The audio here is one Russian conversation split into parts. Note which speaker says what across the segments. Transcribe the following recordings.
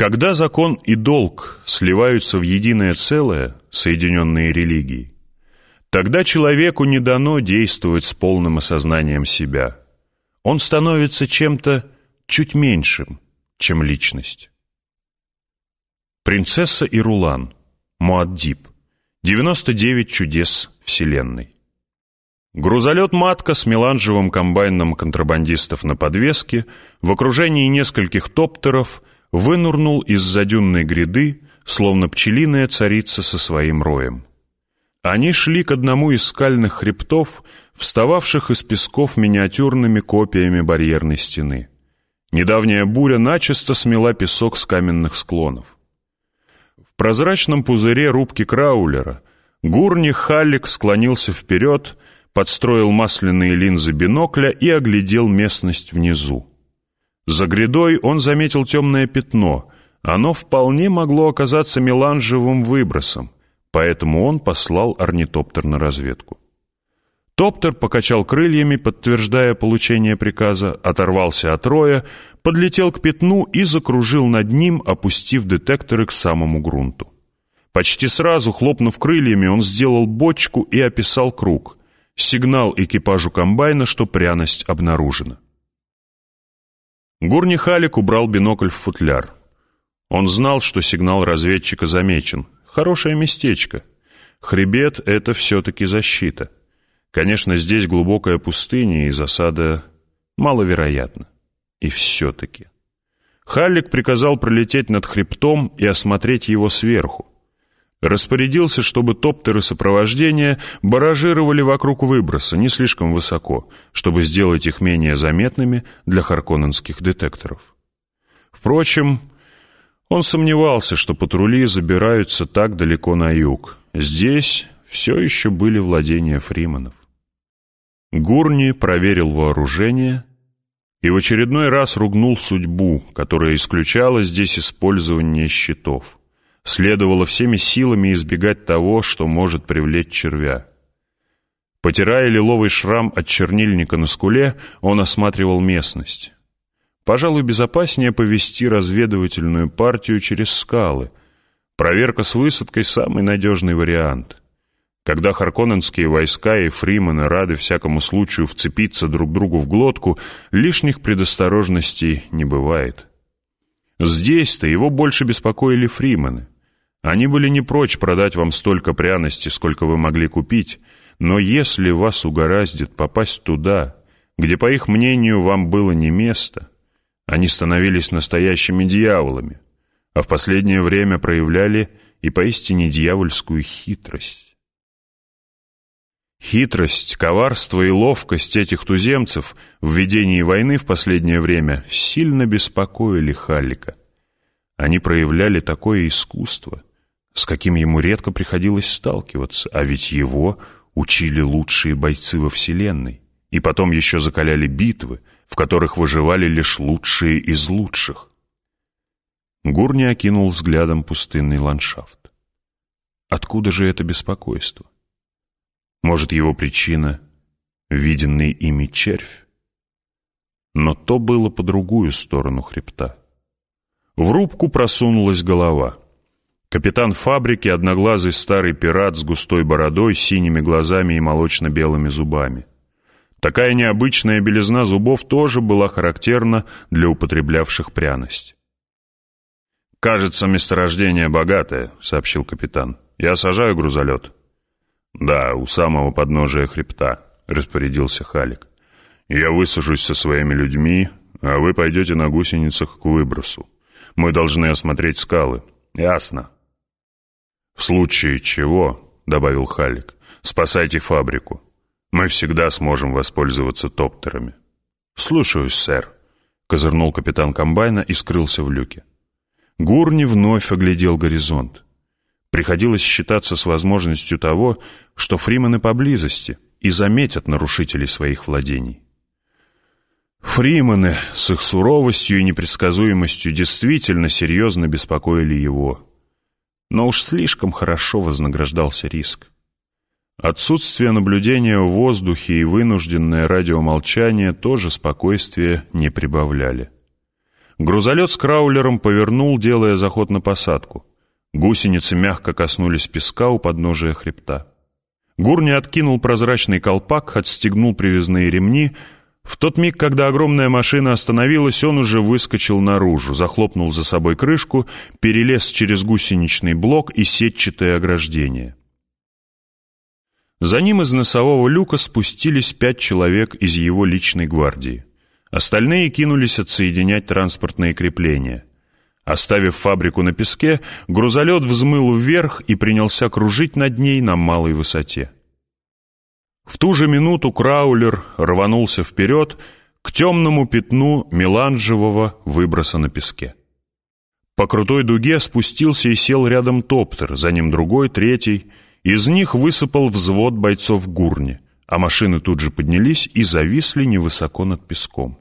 Speaker 1: Когда закон и долг сливаются в единое целое, соединенные религией, тогда человеку не дано действовать с полным осознанием себя. Он становится чем-то чуть меньшим, чем личность. Принцесса и Рулан, Муаддиб, 99 чудес Вселенной. Грузолет «Матка» с меланжевым комбайном контрабандистов на подвеске в окружении нескольких топтеров вынурнул из-за гряды, словно пчелиная царица со своим роем. Они шли к одному из скальных хребтов, встававших из песков миниатюрными копиями барьерной стены. Недавняя буря начисто смела песок с каменных склонов. В прозрачном пузыре рубки краулера Гурни Халлик склонился вперед, подстроил масляные линзы бинокля и оглядел местность внизу. За грядой он заметил темное пятно. Оно вполне могло оказаться меланжевым выбросом, поэтому он послал орнитоптер на разведку. Топтер покачал крыльями, подтверждая получение приказа, оторвался от роя, подлетел к пятну и закружил над ним, опустив детекторы к самому грунту. Почти сразу, хлопнув крыльями, он сделал бочку и описал круг. Сигнал экипажу комбайна, что пряность обнаружена. Гурни Халик убрал бинокль в футляр. Он знал, что сигнал разведчика замечен. Хорошее местечко. Хребет — это все-таки защита. Конечно, здесь глубокая пустыня, и засада маловероятна. И все-таки. Халлик приказал пролететь над хребтом и осмотреть его сверху. Распорядился, чтобы топтеры сопровождения баражировали вокруг выброса не слишком высоко, чтобы сделать их менее заметными для харконненских детекторов. Впрочем, он сомневался, что патрули забираются так далеко на юг. Здесь все еще были владения фриманов. Гурни проверил вооружение и в очередной раз ругнул судьбу, которая исключала здесь использование щитов. Следовало всеми силами избегать того, что может привлечь червя. Потирая лиловый шрам от чернильника на скуле, он осматривал местность. Пожалуй, безопаснее повести разведывательную партию через скалы. Проверка с высадкой — самый надежный вариант. Когда харконненские войска и фримены рады всякому случаю вцепиться друг другу в глотку, лишних предосторожностей не бывает. Здесь-то его больше беспокоили фримены. Они были не прочь продать вам столько пряности, сколько вы могли купить, но если вас угораздит попасть туда, где, по их мнению, вам было не место, они становились настоящими дьяволами, а в последнее время проявляли и поистине дьявольскую хитрость. Хитрость, коварство и ловкость этих туземцев в ведении войны в последнее время сильно беспокоили Халлика. Они проявляли такое искусство — с каким ему редко приходилось сталкиваться, а ведь его учили лучшие бойцы во Вселенной, и потом еще закаляли битвы, в которых выживали лишь лучшие из лучших. Гурни окинул взглядом пустынный ландшафт. Откуда же это беспокойство? Может, его причина — виденный ими червь? Но то было по другую сторону хребта. В рубку просунулась голова — Капитан фабрики, одноглазый старый пират с густой бородой, синими глазами и молочно-белыми зубами. Такая необычная белизна зубов тоже была характерна для употреблявших пряность. «Кажется, месторождение богатое», — сообщил капитан. «Я сажаю грузолет». «Да, у самого подножия хребта», — распорядился Халик. «Я высажусь со своими людьми, а вы пойдете на гусеницах к выбросу. Мы должны осмотреть скалы». «Ясно», «В случае чего», — добавил Халик, — «спасайте фабрику. Мы всегда сможем воспользоваться топтерами». «Слушаюсь, сэр», — козырнул капитан комбайна и скрылся в люке. Гурни вновь оглядел горизонт. Приходилось считаться с возможностью того, что фримены поблизости и заметят нарушителей своих владений. Фримены с их суровостью и непредсказуемостью действительно серьезно беспокоили его но уж слишком хорошо вознаграждался риск. Отсутствие наблюдения в воздухе и вынужденное радиомолчание тоже спокойствия не прибавляли. Грузолет с краулером повернул, делая заход на посадку. Гусеницы мягко коснулись песка у подножия хребта. Гурни откинул прозрачный колпак, отстегнул привязные ремни. В тот миг, когда огромная машина остановилась, он уже выскочил наружу, захлопнул за собой крышку, перелез через гусеничный блок и сетчатое ограждение. За ним из носового люка спустились пять человек из его личной гвардии. Остальные кинулись отсоединять транспортные крепления. Оставив фабрику на песке, грузолет взмыл вверх и принялся кружить над ней на малой высоте. В ту же минуту краулер рванулся вперед к темному пятну меланжевого выброса на песке. По крутой дуге спустился и сел рядом топтер, за ним другой, третий. Из них высыпал взвод бойцов гурни, а машины тут же поднялись и зависли невысоко над песком.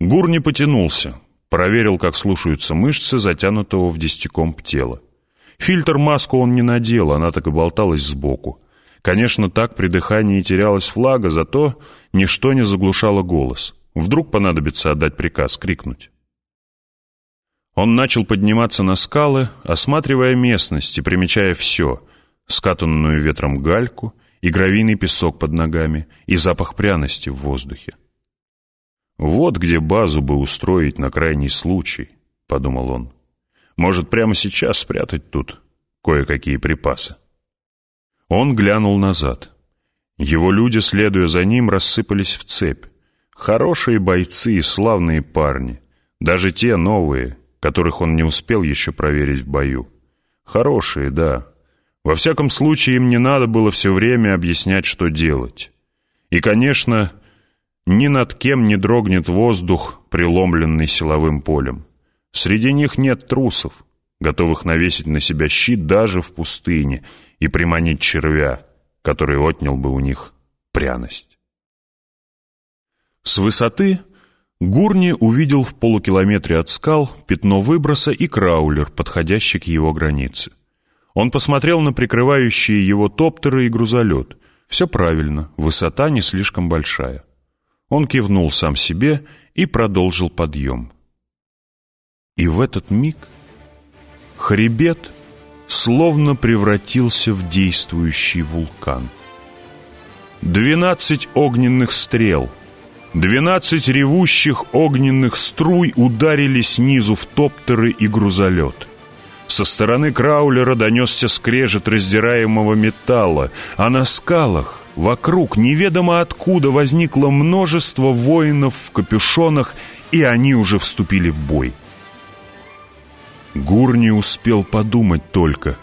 Speaker 1: Гурни потянулся, Проверил, как слушаются мышцы, затянутого в десятикомп тела. Фильтр-маску он не надел, она так и болталась сбоку. Конечно, так при дыхании терялась флага, зато ничто не заглушало голос. Вдруг понадобится отдать приказ, крикнуть. Он начал подниматься на скалы, осматривая местность и примечая все — скатанную ветром гальку и гравийный песок под ногами, и запах пряности в воздухе. «Вот где базу бы устроить на крайний случай», — подумал он. «Может, прямо сейчас спрятать тут кое-какие припасы». Он глянул назад. Его люди, следуя за ним, рассыпались в цепь. Хорошие бойцы и славные парни. Даже те новые, которых он не успел еще проверить в бою. Хорошие, да. Во всяком случае, им не надо было все время объяснять, что делать. И, конечно, ни над кем не дрогнет воздух, преломленный силовым полем. Среди них нет трусов, готовых навесить на себя щит даже в пустыне и приманить червя, который отнял бы у них пряность. С высоты Гурни увидел в полукилометре от скал пятно выброса и краулер, подходящий к его границе. Он посмотрел на прикрывающие его топтеры и грузолет. Все правильно, высота не слишком большая. Он кивнул сам себе и продолжил подъем. И в этот миг хребет словно превратился в действующий вулкан. Двенадцать огненных стрел, двенадцать ревущих огненных струй ударили снизу в топтеры и грузолет. Со стороны краулера донесся скрежет раздираемого металла, а на скалах Вокруг неведомо откуда возникло множество воинов в капюшонах, и они уже вступили в бой. Гур не успел подумать только.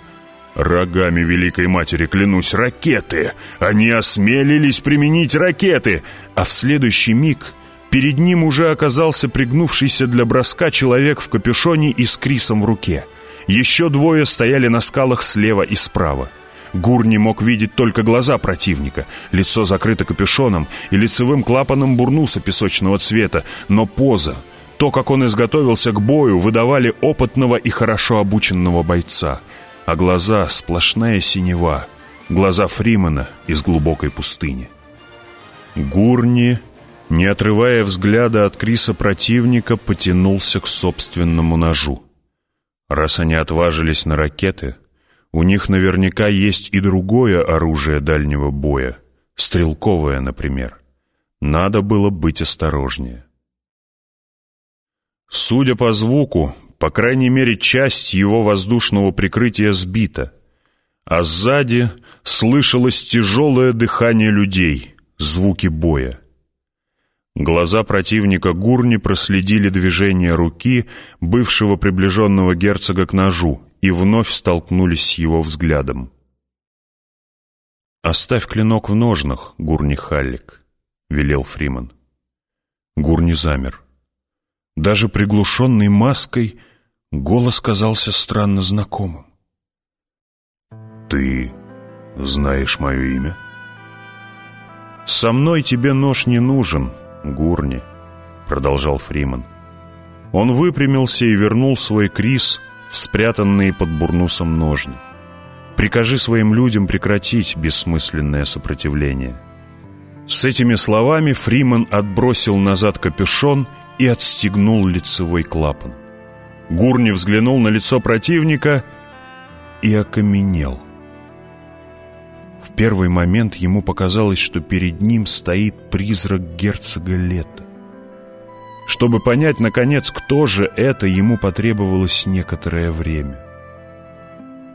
Speaker 1: Рогами Великой Матери клянусь, ракеты! Они осмелились применить ракеты! А в следующий миг перед ним уже оказался пригнувшийся для броска человек в капюшоне и с крисом в руке. Еще двое стояли на скалах слева и справа. Гур не мог видеть только глаза противника. Лицо закрыто капюшоном и лицевым клапаном бурнуса песочного цвета, но поза, то, как он изготовился к бою, выдавали опытного и хорошо обученного бойца. А глаза — сплошная синева, глаза Фримена из глубокой пустыни. Гурни, не отрывая взгляда от Криса противника, потянулся к собственному ножу. Раз они отважились на ракеты — у них наверняка есть и другое оружие дальнего боя, стрелковое, например. Надо было быть осторожнее. Судя по звуку, по крайней мере, часть его воздушного прикрытия сбита, а сзади слышалось тяжелое дыхание людей, звуки боя. Глаза противника Гурни проследили движение руки бывшего приближенного герцога к ножу, и вновь столкнулись с его взглядом. «Оставь клинок в ножнах, Гурни Халлик», — велел Фриман. Гурни замер. Даже приглушенный маской голос казался странно знакомым. «Ты знаешь мое имя?» «Со мной тебе нож не нужен, Гурни», — продолжал Фриман. Он выпрямился и вернул свой крис в спрятанные под бурнусом ножни. Прикажи своим людям прекратить бессмысленное сопротивление. С этими словами Фриман отбросил назад капюшон и отстегнул лицевой клапан. Гурни взглянул на лицо противника и окаменел. В первый момент ему показалось, что перед ним стоит призрак герцога Лета. Чтобы понять, наконец, кто же это, ему потребовалось некоторое время.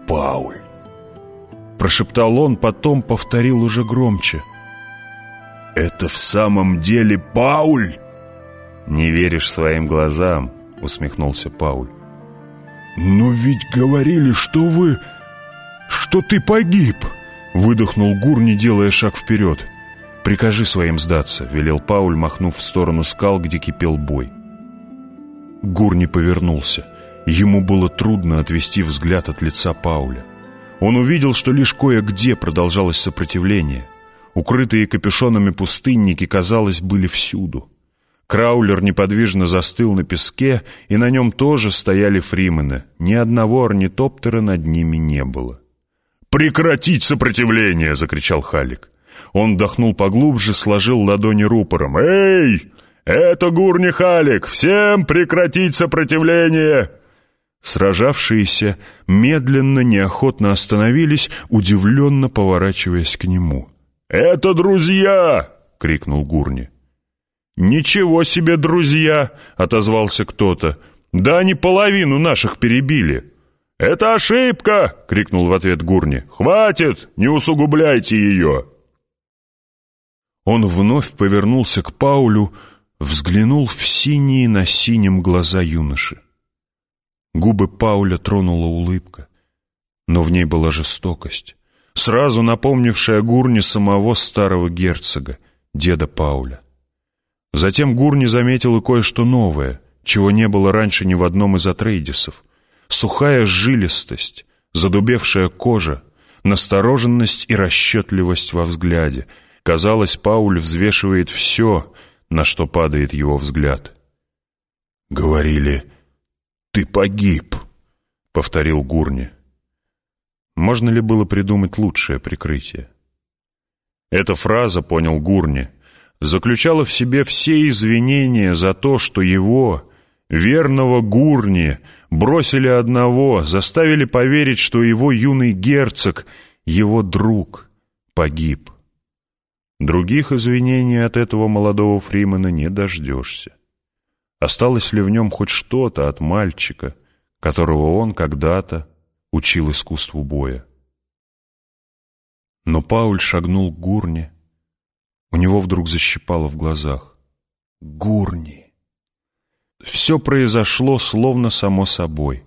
Speaker 1: «Пауль!» Прошептал он, потом повторил уже громче. «Это в самом деле Пауль?»
Speaker 2: «Не веришь своим глазам», — усмехнулся Пауль.
Speaker 1: «Но ведь говорили, что вы... что ты погиб!» Выдохнул Гур, не делая шаг вперед. «Прикажи своим сдаться», — велел Пауль, махнув в сторону скал, где кипел бой. Гур не повернулся. Ему было трудно отвести взгляд от лица Пауля. Он увидел, что лишь кое-где продолжалось сопротивление. Укрытые капюшонами пустынники, казалось, были всюду. Краулер неподвижно застыл на песке, и на нем тоже стояли фримены. Ни одного орнитоптера над ними не было. «Прекратить сопротивление!» — закричал Халик. Он вдохнул поглубже, сложил ладони рупором. «Эй! Это Гурни Халик! Всем прекратить сопротивление!» Сражавшиеся медленно, неохотно остановились, удивленно поворачиваясь к нему. «Это друзья!» — крикнул Гурни. «Ничего себе друзья!» — отозвался кто-то. «Да они половину наших перебили!» «Это ошибка!» — крикнул в ответ Гурни. «Хватит! Не усугубляйте ее!» Он вновь повернулся к Паулю, взглянул в синие на синем глаза юноши. Губы Пауля тронула улыбка, но в ней была жестокость, сразу напомнившая Гурни самого старого герцога, деда Пауля. Затем Гурни заметил и кое-что новое, чего не было раньше ни в одном из атрейдисов. Сухая жилистость, задубевшая кожа, настороженность и расчетливость во взгляде. Казалось, Пауль взвешивает все, на что падает его взгляд. «Говорили, ты погиб», — повторил Гурни. Можно ли было придумать лучшее прикрытие? Эта фраза, понял Гурни, заключала в себе все извинения за то, что его, верного Гурни, бросили одного, заставили поверить, что его юный герцог, его друг, погиб. Других извинений от этого молодого Фримена не дождешься. Осталось ли в нем хоть что-то от мальчика, которого он когда-то учил искусству боя? Но Пауль шагнул к Гурне. У него вдруг защипало в глазах. Гурни! Все произошло словно само собой.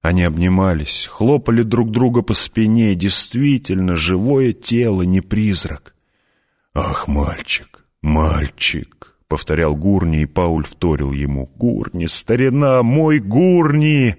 Speaker 1: Они обнимались, хлопали друг друга по спине. Действительно, живое тело, не призрак. «Ах, мальчик, мальчик!» повторял Гурни, и Пауль вторил ему. «Гурни, старина, мой Гурни!»